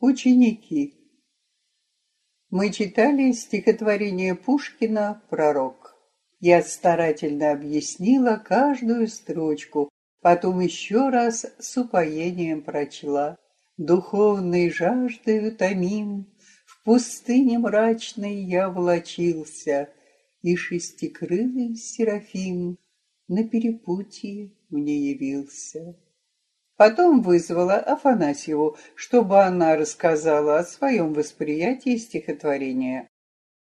Ученики. Мы читали стихотворение Пушкина «Пророк». Я старательно объяснила каждую строчку, потом еще раз с упоением прочла. Духовной жаждой томим, в пустыне мрачной я влочился, И шестикрылый Серафим на перепутье мне явился. Потом вызвала Афанасьеву, чтобы она рассказала о своем восприятии стихотворения.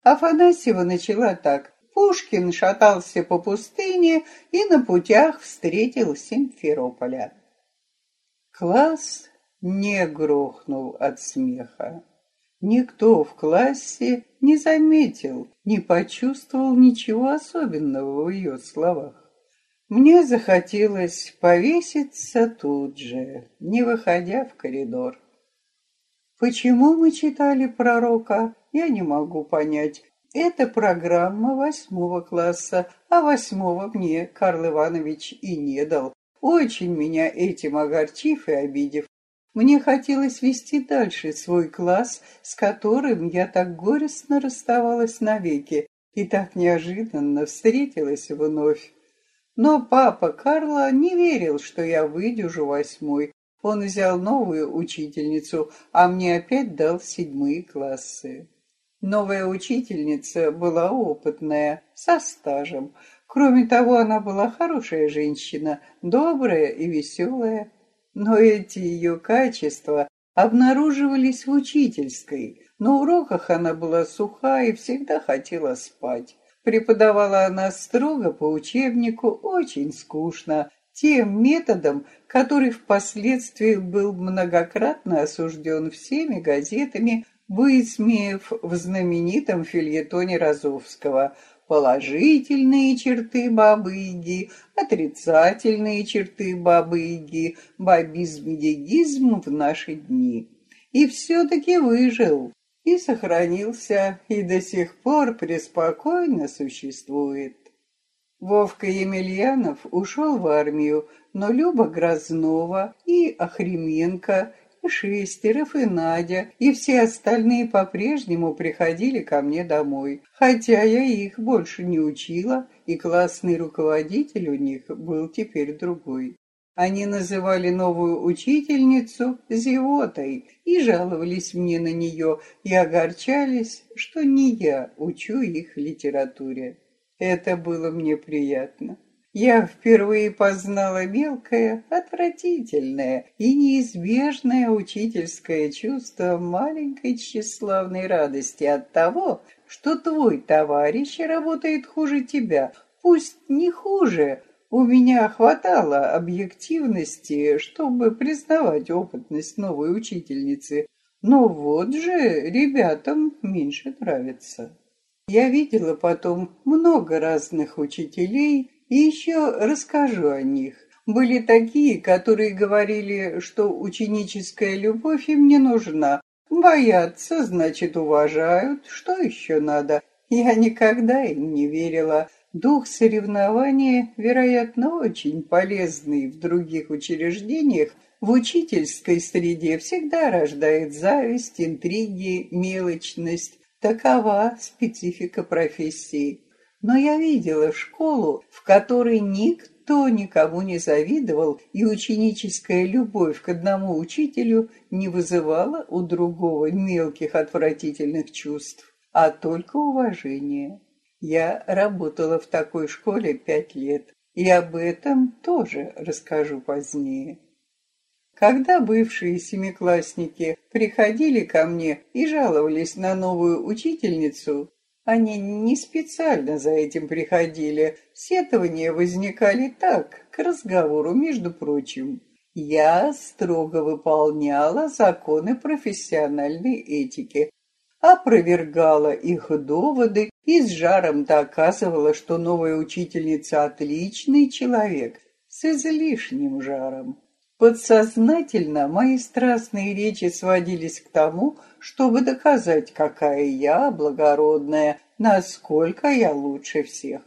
Афанасьева начала так. Пушкин шатался по пустыне и на путях встретил Симферополя. Класс не грохнул от смеха. Никто в классе не заметил, не почувствовал ничего особенного в ее словах. Мне захотелось повеситься тут же, не выходя в коридор. Почему мы читали пророка, я не могу понять. Это программа восьмого класса, а восьмого мне Карл Иванович и не дал, очень меня этим огорчив и обидев. Мне хотелось вести дальше свой класс, с которым я так горестно расставалась навеки и так неожиданно встретилась вновь. Но папа Карла не верил, что я выдержу восьмой. Он взял новую учительницу, а мне опять дал седьмые классы. Новая учительница была опытная, со стажем. Кроме того, она была хорошая женщина, добрая и веселая. Но эти ее качества обнаруживались в учительской. На уроках она была суха и всегда хотела спать. Преподавала она строго по учебнику, очень скучно, тем методом, который впоследствии был многократно осужден всеми газетами, высмеяв в знаменитом фильетоне Розовского положительные черты бабы-яги, отрицательные черты бабы-яги, бабизм-ягизм в наши дни. И все-таки выжил, и сохранился, и до сих пор преспокойно существует. Вовка Емельянов ушел в армию, но Люба Грознова и Охременко, и Шестеров, и Надя, и все остальные по-прежнему приходили ко мне домой, хотя я их больше не учила, и классный руководитель у них был теперь другой. Они называли новую учительницу зевотой и жаловались мне на нее и огорчались, что не я учу их литературе. Это было мне приятно. Я впервые познала мелкое, отвратительное и неизбежное учительское чувство маленькой тщеславной радости от того, что твой товарищ работает хуже тебя, пусть не хуже, у меня хватало объективности, чтобы признавать опытность новой учительницы, но вот же ребятам меньше нравится. Я видела потом много разных учителей и еще расскажу о них. Были такие, которые говорили, что ученическая любовь им не нужна. Боятся, значит, уважают. Что еще надо? Я никогда им не верила. Дух соревнования, вероятно, очень полезный в других учреждениях, в учительской среде всегда рождает зависть, интриги, мелочность. Такова специфика профессии. Но я видела школу, в которой никто никому не завидовал, и ученическая любовь к одному учителю не вызывала у другого мелких отвратительных чувств, а только уважение. Я работала в такой школе пять лет, и об этом тоже расскажу позднее. Когда бывшие семиклассники приходили ко мне и жаловались на новую учительницу, они не специально за этим приходили, сетования возникали так, к разговору, между прочим. Я строго выполняла законы профессиональной этики, опровергала их доводы и с жаром доказывала, что новая учительница отличный человек, с излишним жаром. Подсознательно мои страстные речи сводились к тому, чтобы доказать, какая я благородная, насколько я лучше всех.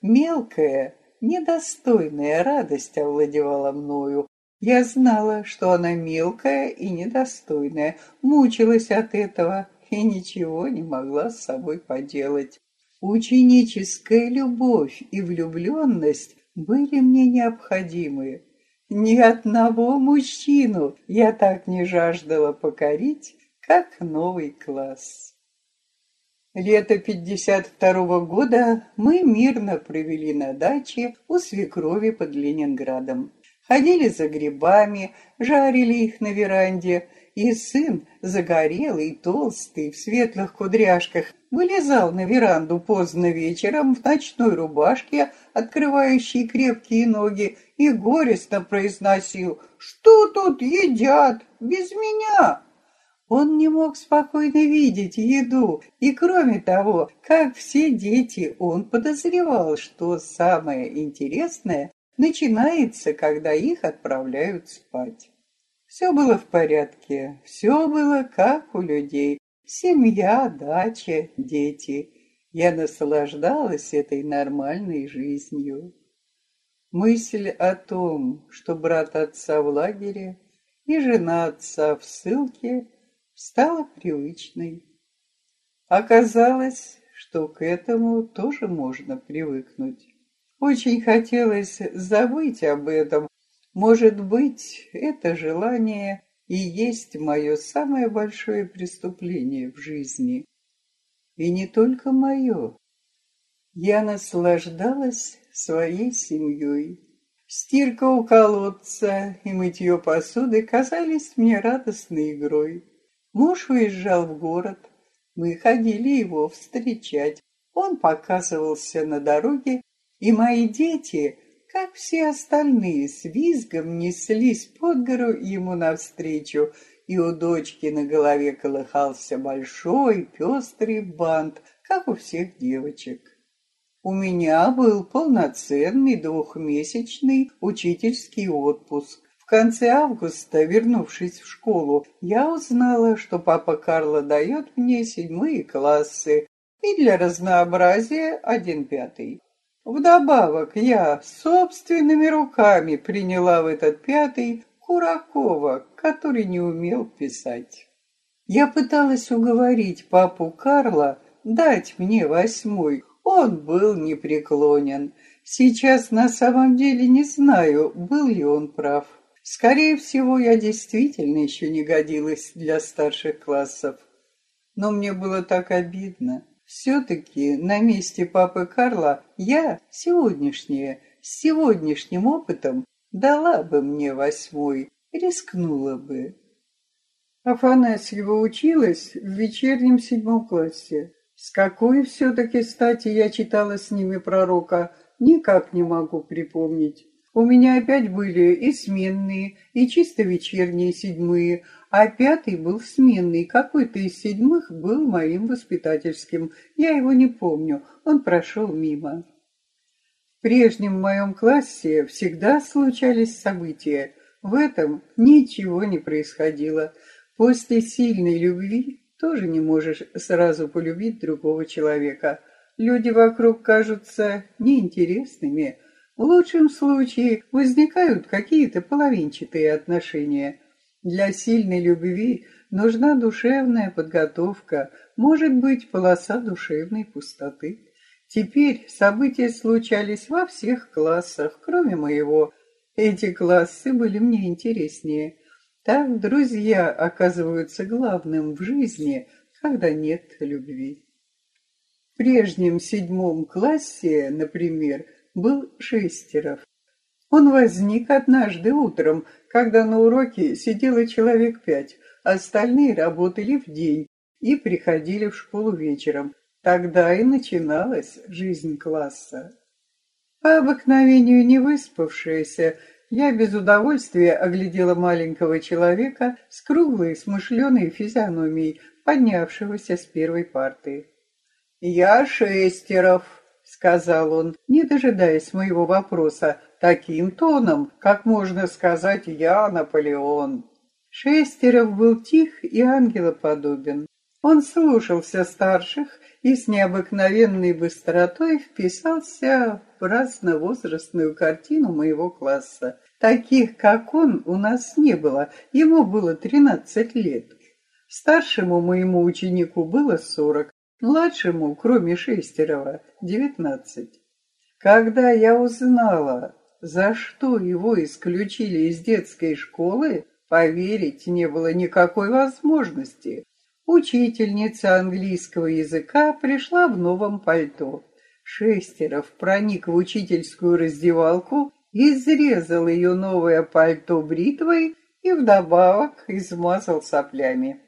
Мелкая, недостойная радость овладевала мною, Я знала, что она мелкая и недостойная, мучилась от этого и ничего не могла с собой поделать. Ученическая любовь и влюбленность были мне необходимы. Ни одного мужчину я так не жаждала покорить, как новый класс. Лето 52-го года мы мирно провели на даче у свекрови под Ленинградом. Ходили за грибами, жарили их на веранде, и сын, загорелый, толстый, в светлых кудряшках, вылезал на веранду поздно вечером в ночной рубашке, открывающей крепкие ноги, и горестно произносил «Что тут едят? Без меня!» Он не мог спокойно видеть еду, и кроме того, как все дети, он подозревал, что самое интересное начинается, когда их отправляют спать. Все было в порядке, все было как у людей. Семья, дача, дети. Я наслаждалась этой нормальной жизнью. Мысль о том, что брат отца в лагере и жена отца в ссылке, стала привычной. Оказалось, что к этому тоже можно привыкнуть. Очень хотелось забыть об этом, может быть, это желание и есть мое самое большое преступление в жизни. И не только мое. Я наслаждалась своей семьей. Стирка у колодца и мытье посуды казались мне радостной игрой. Муж уезжал в город. Мы ходили его встречать. Он показывался на дороге, и мои дети как все остальные, с визгом неслись под гору ему навстречу, и у дочки на голове колыхался большой пестрый бант, как у всех девочек. У меня был полноценный двухмесячный учительский отпуск. В конце августа, вернувшись в школу, я узнала, что папа Карло дает мне седьмые классы и для разнообразия один пятый. Вдобавок я собственными руками приняла в этот пятый Куракова, который не умел писать. Я пыталась уговорить папу Карла дать мне восьмой. Он был непреклонен. Сейчас на самом деле не знаю, был ли он прав. Скорее всего, я действительно еще не годилась для старших классов. Но мне было так обидно. Все-таки на месте папы Карла я сегодняшняя, с сегодняшним опытом дала бы мне восьмой, рискнула бы. Афанасьева училась в вечернем седьмом классе. С какой все-таки стати я читала с ними пророка, никак не могу припомнить. У меня опять были и сменные, и чисто вечерние седьмые, а пятый был сменный. Какой-то из седьмых был моим воспитательским. Я его не помню, он прошел мимо. В прежнем моем классе всегда случались события. В этом ничего не происходило. После сильной любви тоже не можешь сразу полюбить другого человека. Люди вокруг кажутся неинтересными. В лучшем случае возникают какие-то половинчатые отношения – для сильной любви нужна душевная подготовка, может быть, полоса душевной пустоты. Теперь события случались во всех классах, кроме моего. Эти классы были мне интереснее. Так друзья оказываются главным в жизни, когда нет любви. В прежнем седьмом классе, например, был Шестеров. Он возник однажды утром, когда на уроке сидело человек пять, остальные работали в день и приходили в школу вечером. Тогда и начиналась жизнь класса. По обыкновению не выспавшаяся, я без удовольствия оглядела маленького человека с круглой смышленой физиономией, поднявшегося с первой парты. «Я Шестеров», — сказал он, не дожидаясь моего вопроса, таким тоном, как можно сказать «я Наполеон». Шестеров был тих и ангелоподобен. Он слушался старших и с необыкновенной быстротой вписался в разновозрастную картину моего класса. Таких, как он, у нас не было. Ему было тринадцать лет. Старшему моему ученику было сорок, младшему, кроме Шестерова, девятнадцать. Когда я узнала, за что его исключили из детской школы, поверить не было никакой возможности. Учительница английского языка пришла в новом пальто. Шестеров проник в учительскую раздевалку, изрезал ее новое пальто бритвой и вдобавок измазал соплями.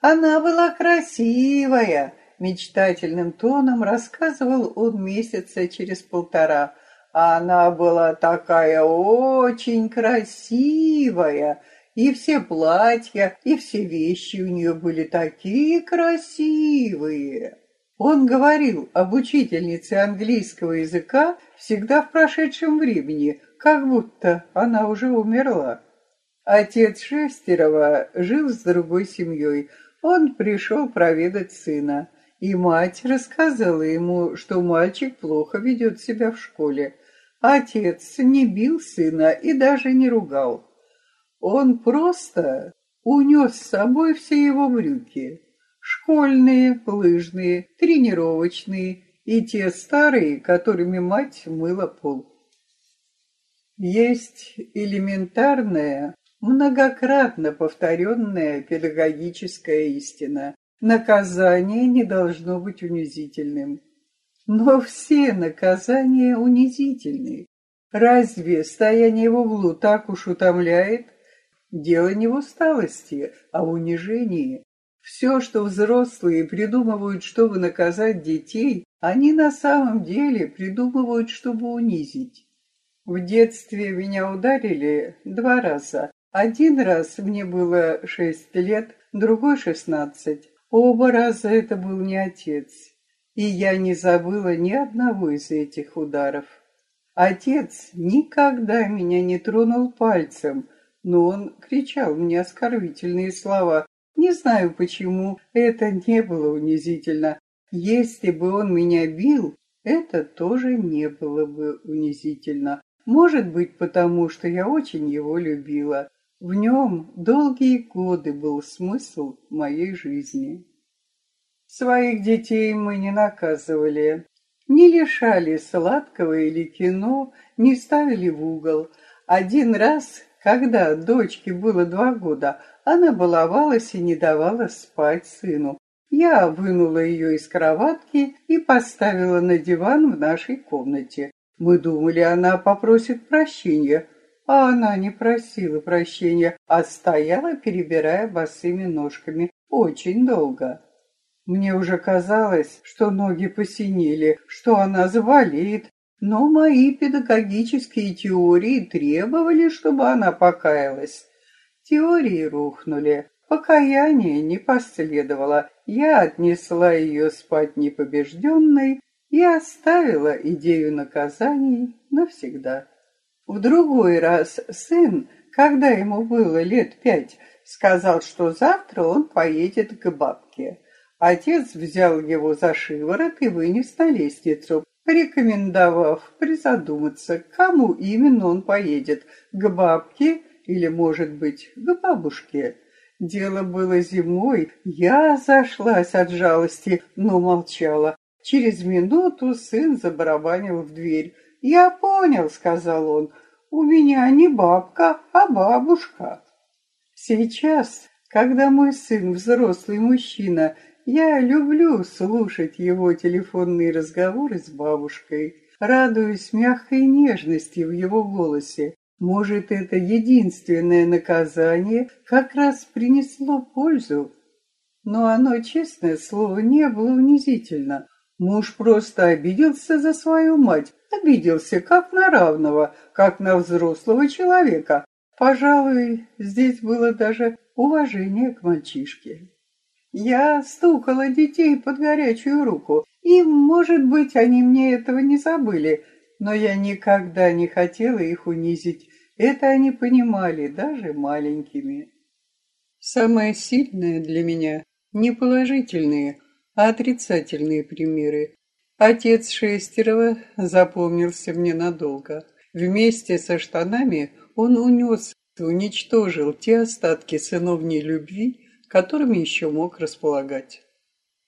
Она была красивая, мечтательным тоном рассказывал он месяца через полтора. Она была такая очень красивая, и все платья, и все вещи у нее были такие красивые. Он говорил об учительнице английского языка всегда в прошедшем времени, как будто она уже умерла. Отец Шестерова жил с другой семьей. Он пришел проведать сына, и мать рассказала ему, что мальчик плохо ведет себя в школе. Отец не бил сына и даже не ругал. Он просто унес с собой все его брюки. Школьные, лыжные, тренировочные и те старые, которыми мать мыла пол. Есть элементарная, многократно повторенная педагогическая истина. Наказание не должно быть унизительным. Но все наказания унизительны. Разве стояние в углу так уж утомляет? Дело не в усталости, а в унижении. Все, что взрослые придумывают, чтобы наказать детей, они на самом деле придумывают, чтобы унизить. В детстве меня ударили два раза. Один раз мне было шесть лет, другой шестнадцать. Оба раза это был не отец. И я не забыла ни одного из этих ударов. Отец никогда меня не тронул пальцем, но он кричал мне оскорбительные слова. Не знаю почему, это не было унизительно. Если бы он меня бил, это тоже не было бы унизительно. Может быть, потому что я очень его любила. В нем долгие годы был смысл моей жизни. Своих детей мы не наказывали, не лишали сладкого или кино, не ставили в угол. Один раз когда дочке было два года, она баловалась и не давала спать сыну. Я вынула ее из кроватки и поставила на диван в нашей комнате. Мы думали, она попросит прощения, а она не просила прощения, а стояла, перебирая босыми ножками, очень долго. Мне уже казалось, что ноги посинели, что она заболеет, но мои педагогические теории требовали, чтобы она покаялась. Теории рухнули, покаяние не последовало. Я отнесла ее спать непобежденной и оставила идею наказаний навсегда. В другой раз сын, когда ему было лет пять, сказал, что завтра он поедет к бабке. Отец взял его за шиворот и вынес на лестницу, рекомендовав призадуматься, к кому именно он поедет, к бабке или, может быть, к бабушке. Дело было зимой, я зашлась от жалости, но молчала. Через минуту сын забарабанил в дверь. «Я понял», — сказал он, — «у меня не бабка, а бабушка». Сейчас, когда мой сын взрослый мужчина я люблю слушать его телефонные разговоры с бабушкой, радуюсь мягкой нежности в его голосе. Может, это единственное наказание как раз принесло пользу. Но оно, честное слово, не было унизительно. Муж просто обиделся за свою мать, обиделся как на равного, как на взрослого человека. Пожалуй, здесь было даже уважение к мальчишке. Я стукала детей под горячую руку, и, может быть, они мне этого не забыли, но я никогда не хотела их унизить. Это они понимали, даже маленькими. Самое сильное для меня не положительные, а отрицательные примеры. Отец Шестерова запомнился мне надолго. Вместе со штанами он унес уничтожил те остатки сыновней любви, которыми еще мог располагать.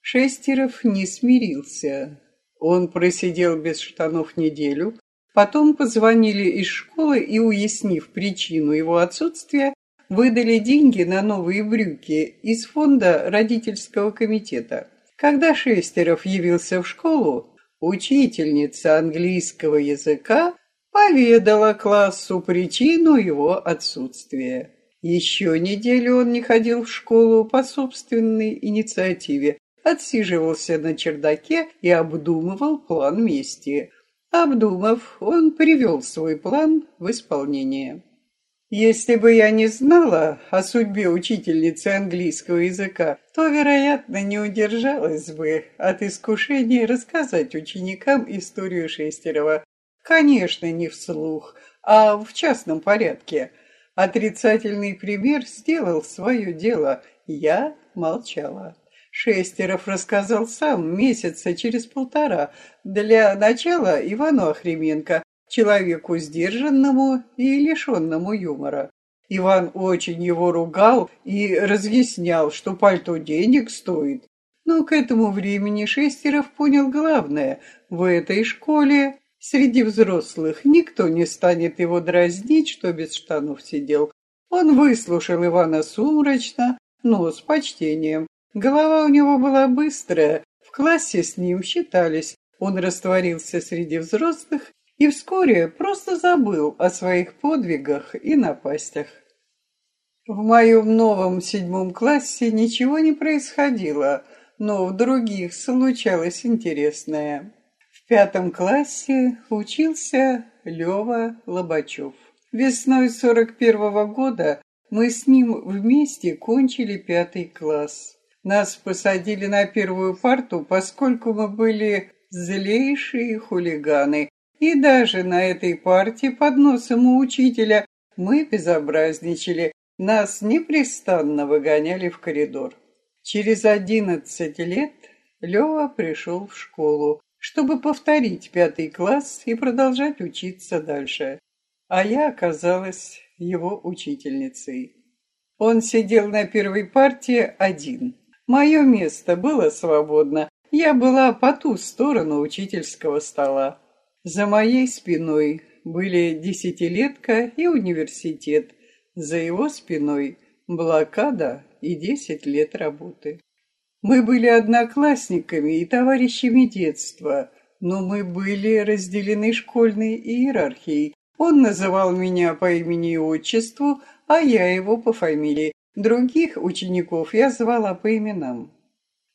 Шестеров не смирился. Он просидел без штанов неделю, потом позвонили из школы и, уяснив причину его отсутствия, выдали деньги на новые брюки из фонда родительского комитета. Когда Шестеров явился в школу, учительница английского языка поведала классу причину его отсутствия. Еще неделю он не ходил в школу по собственной инициативе, отсиживался на чердаке и обдумывал план мести. Обдумав, он привел свой план в исполнение. Если бы я не знала о судьбе учительницы английского языка, то, вероятно, не удержалась бы от искушения рассказать ученикам историю Шестерова. Конечно, не вслух, а в частном порядке. Отрицательный пример сделал свое дело. Я молчала. Шестеров рассказал сам месяца через полтора. Для начала Ивану Охременко, человеку сдержанному и лишенному юмора. Иван очень его ругал и разъяснял, что пальто денег стоит. Но к этому времени Шестеров понял главное. В этой школе среди взрослых никто не станет его дразнить, что без штанов сидел. Он выслушал Ивана сумрачно, но с почтением. Голова у него была быстрая, в классе с ним считались. Он растворился среди взрослых и вскоре просто забыл о своих подвигах и напастях. В моем новом седьмом классе ничего не происходило, но в других случалось интересное. В пятом классе учился Лёва Лобачев. Весной сорок первого года мы с ним вместе кончили пятый класс. Нас посадили на первую парту, поскольку мы были злейшие хулиганы. И даже на этой парте под носом у учителя мы безобразничали. Нас непрестанно выгоняли в коридор. Через одиннадцать лет Лева пришел в школу, чтобы повторить пятый класс и продолжать учиться дальше. А я оказалась его учительницей. Он сидел на первой парте один. Мое место было свободно. Я была по ту сторону учительского стола. За моей спиной были десятилетка и университет. За его спиной блокада и десять лет работы. Мы были одноклассниками и товарищами детства, но мы были разделены школьной иерархией. Он называл меня по имени и отчеству, а я его по фамилии. Других учеников я звала по именам.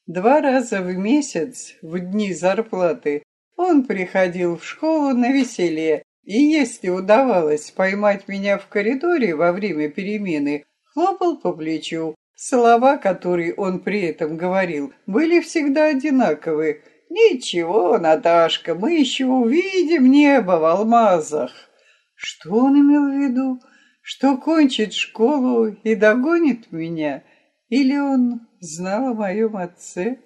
Два раза в месяц, в дни зарплаты, он приходил в школу на веселье, и если удавалось поймать меня в коридоре во время перемены, хлопал по плечу. Слова, которые он при этом говорил, были всегда одинаковы. «Ничего, Наташка, мы еще увидим небо в алмазах». Что он имел в виду? что кончит школу и догонит меня, или он знал о моем отце?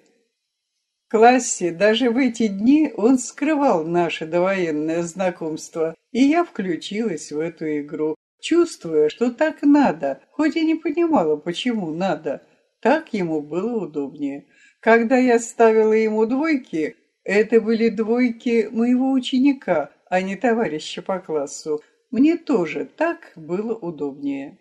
Классе даже в эти дни он скрывал наше довоенное знакомство, и я включилась в эту игру, чувствуя, что так надо, хоть и не понимала, почему надо. Так ему было удобнее. Когда я ставила ему двойки, это были двойки моего ученика, а не товарища по классу, мне тоже так было удобнее.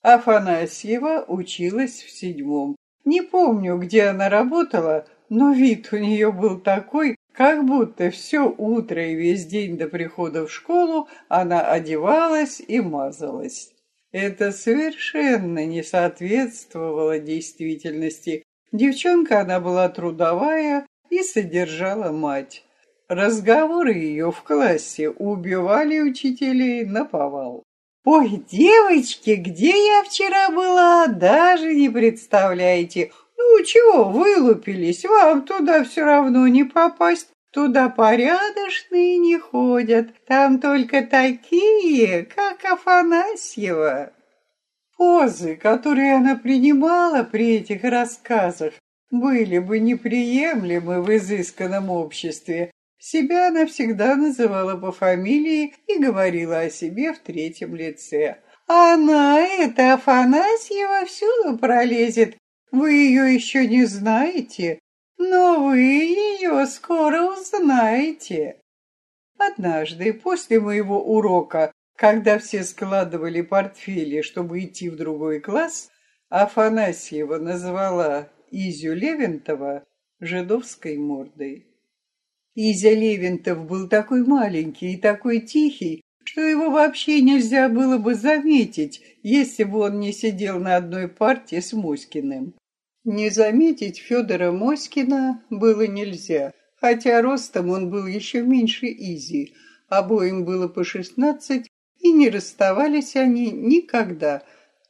Афанасьева училась в седьмом. Не помню, где она работала, но вид у нее был такой, как будто все утро и весь день до прихода в школу она одевалась и мазалась. Это совершенно не соответствовало действительности. Девчонка она была трудовая и содержала мать. Разговоры ее в классе убивали учителей на повал. «Ой, девочки, где я вчера была, даже не представляете. Ну, чего вылупились, вам туда все равно не попасть. Туда порядочные не ходят, там только такие, как Афанасьева». Позы, которые она принимала при этих рассказах, были бы неприемлемы в изысканном обществе, Себя она всегда называла по фамилии и говорила о себе в третьем лице. «Она, эта Афанасьева, всюду пролезет. Вы ее еще не знаете, но вы ее скоро узнаете». Однажды, после моего урока, когда все складывали портфели, чтобы идти в другой класс, Афанасьева назвала Изю Левентова жидовской мордой. Изя Левентов был такой маленький и такой тихий, что его вообще нельзя было бы заметить, если бы он не сидел на одной парте с Моськиным. Не заметить Федора Моськина было нельзя, хотя ростом он был еще меньше Изи, обоим было по шестнадцать, и не расставались они никогда.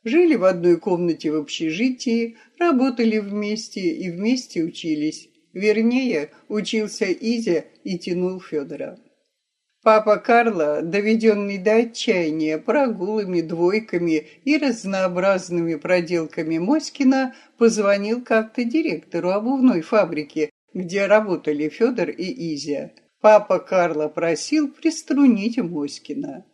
Жили в одной комнате в общежитии, работали вместе и вместе учились. Вернее, учился Изя и тянул Федора. Папа Карла, доведенный до отчаяния прогулами, двойками и разнообразными проделками Моськина, позвонил как-то директору обувной фабрики, где работали Федор и Изя. Папа Карла просил приструнить Моськина.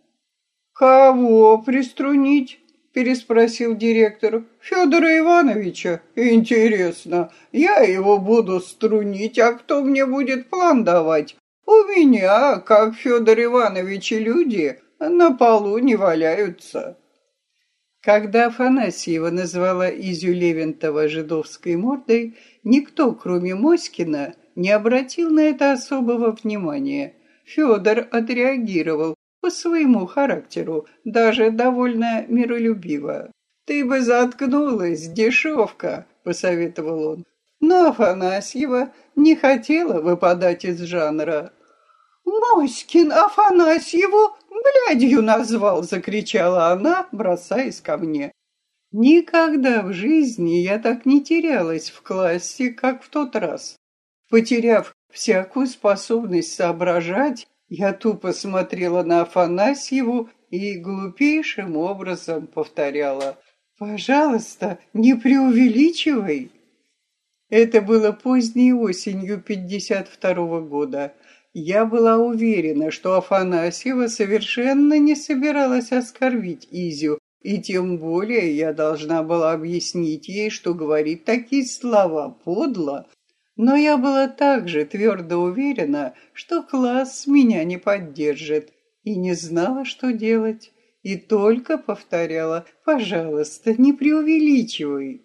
«Кого приструнить?» — переспросил директор. «Федора Ивановича? Интересно. Я его буду струнить, а кто мне будет план давать? У меня, как Федор Иванович и люди, на полу не валяются». Когда Афанасьева назвала Изю Левентова жидовской мордой, никто, кроме Моськина, не обратил на это особого внимания. Федор отреагировал, по своему характеру, даже довольно миролюбиво. «Ты бы заткнулась, дешевка», — посоветовал он. Но Афанасьева не хотела выпадать из жанра. «Моськин Афанасьеву блядью назвал!» — закричала она, бросаясь ко мне. Никогда в жизни я так не терялась в классе, как в тот раз. Потеряв всякую способность соображать, я тупо смотрела на Афанасьеву и глупейшим образом повторяла «Пожалуйста, не преувеличивай». Это было поздней осенью 52 -го года. Я была уверена, что Афанасьева совершенно не собиралась оскорбить Изю, и тем более я должна была объяснить ей, что говорит такие слова подло, но я была также твердо уверена, что класс меня не поддержит, и не знала, что делать, и только повторяла «пожалуйста, не преувеличивай».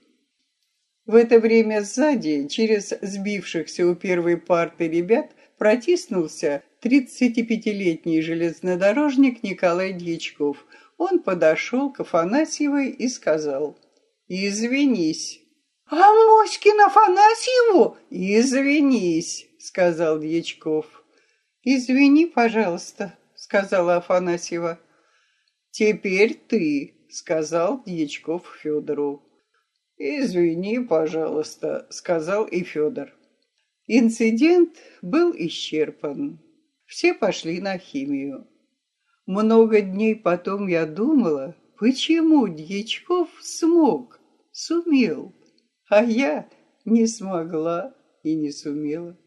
В это время сзади, через сбившихся у первой парты ребят, протиснулся 35-летний железнодорожник Николай Дьячков. Он подошел к Афанасьевой и сказал «Извинись, «А Моськин Афанасьеву?» «Извинись», — сказал Дьячков. «Извини, пожалуйста», — сказала Афанасьева. «Теперь ты», — сказал Дьячков Федору. «Извини, пожалуйста», — сказал и Федор. Инцидент был исчерпан. Все пошли на химию. Много дней потом я думала, почему Дьячков смог, сумел а я не смогла и не сумела.